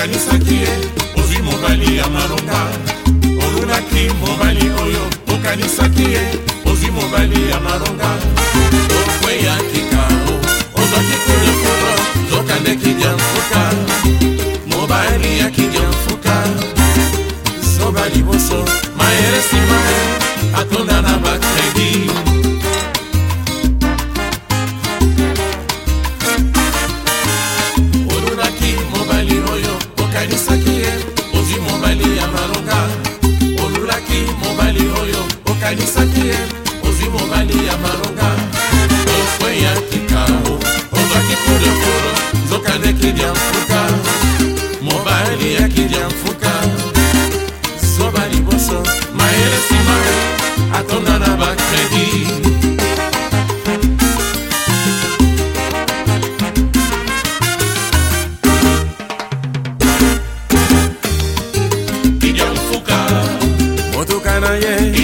okanisaki ye ozwi mobali ya malonga olunaki mobali oyo okanisaki ye ozwi mobali ya malonga okweyaki kao ozwaki kulekula zokandeki dia mfuka mobali yaki dia mfuka zoba liboso mayele nsima Daddy Swag. Oh, ndako na ye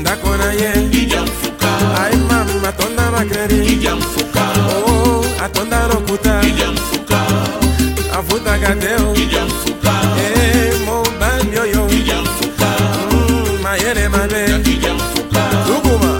ndako na ye ai mama atonda makredi oh, atonda lokuta afutaka te oh. eh, mobali oyo mm, mayele mabe tukuma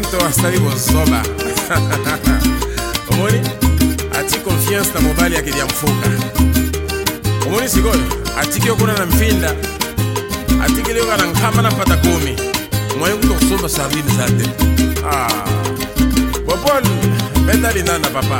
momento asali kozoba omoni ati confiance na mobali akidi ya mfuka omoni sikoyo atiki okuna na mfinda atikili yoka na nkamba na pata kumi mwaye kuta kusomba sardine zate ah. bopol beta lindana papa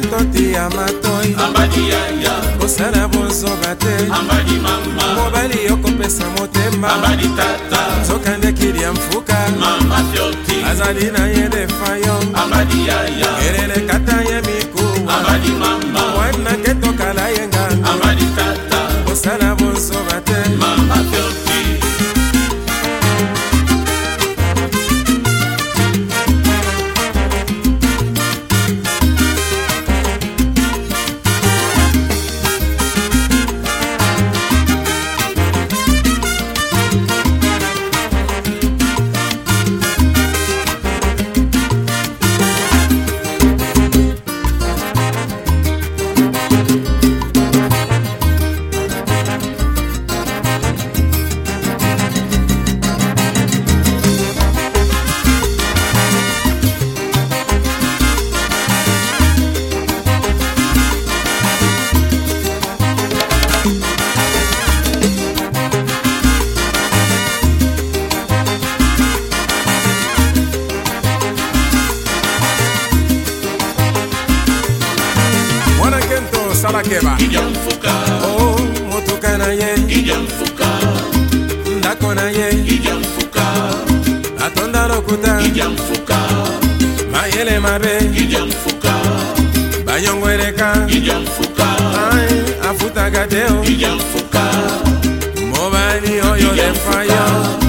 lento te ya matoi kosala bozoba te mobali okopesa motema nzoka ndekili ya mfuka azali na ye defayon sala keba o oh, motuka na ye ndako na ye atonda lokuta mayele mabe banyongo eleka afutaka te o mobali oyo lefayo